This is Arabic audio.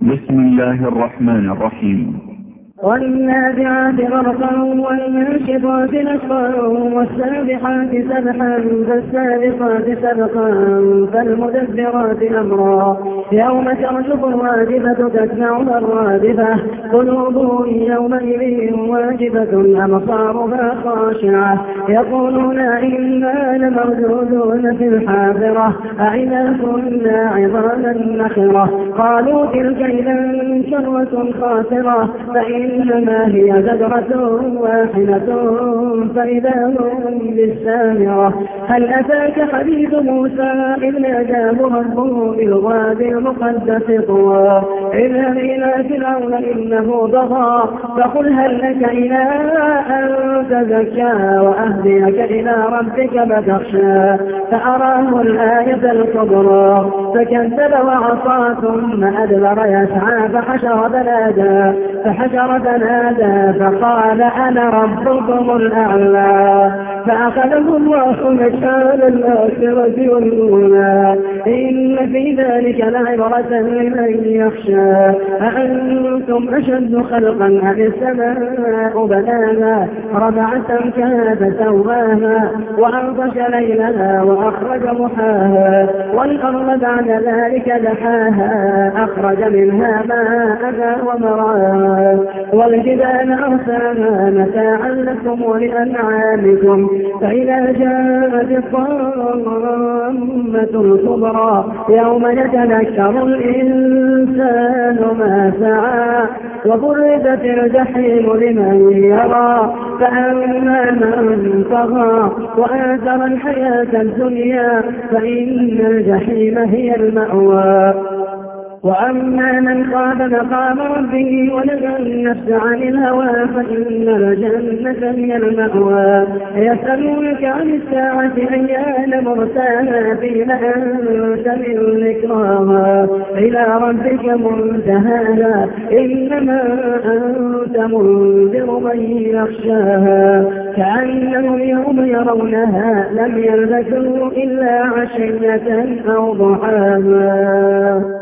بسم الله الرحمن الرحيم. والنازعات غرقا والناشطات نشطا والسابحات سبحا فالسابقات سبقا فالمدبرات أمرا. يوم ترجف الواجبة تتبعها الرادفة قلوب يومئذ واجبة أبصارها خاشعة. يقولون إنا لمردودون في الحافرة أئذا كنا عظاما نخرة؟ قالوا تلك إذا شرة خاسرة فإن إنما هي زجرة واحدة فإذا هم بالسامرة. هل أتاك حديث موسى إذ ناداه ربه بالغاد المقدس طوى؟ اذهب إلى فرعون إنه ضغى فقل هل لك إلى أن تزكى وأهديك إلى ربك فتخشى فأراه الآية الكبرى فكذب وعصى ثم أدبر يسعى فحشر بنادى فحشر فنادى فقال أنا ربكم الأعلى. فأخذه الله مكان الآخرة والأولى. إن في ذلك لعبرة لمن يخشى. أأنتم أشد خلقا أم السماء بناها؟ رفع سمكها فسواها وأغطش ليلها وأخرج محاها والأرض بعد ذلك دحاها. أخرج منها ماءها ومراها. والجبال أرساها متاعا لكم ولأنعامكم. فإذا جاءت الطامة الكبرى يوم يتذكر الإنسان ما سعى وبرزت الجحيم لمن يرى فأما من طغى وآثر الحياة الدنيا فإن الجحيم هي المأوى وأما من خاف مقام ربه ونهى النفس عن الهوى فإن الجنة هي المأوى. يسألونك عن الساعة أيان مرساها فيما أنت من ذكراها. إلى ربك منتهاها. إنما أنت منذر من يخشاها. كأنهم يوم يرونها. لم يلبثوا إلا عشية أو ضحاها.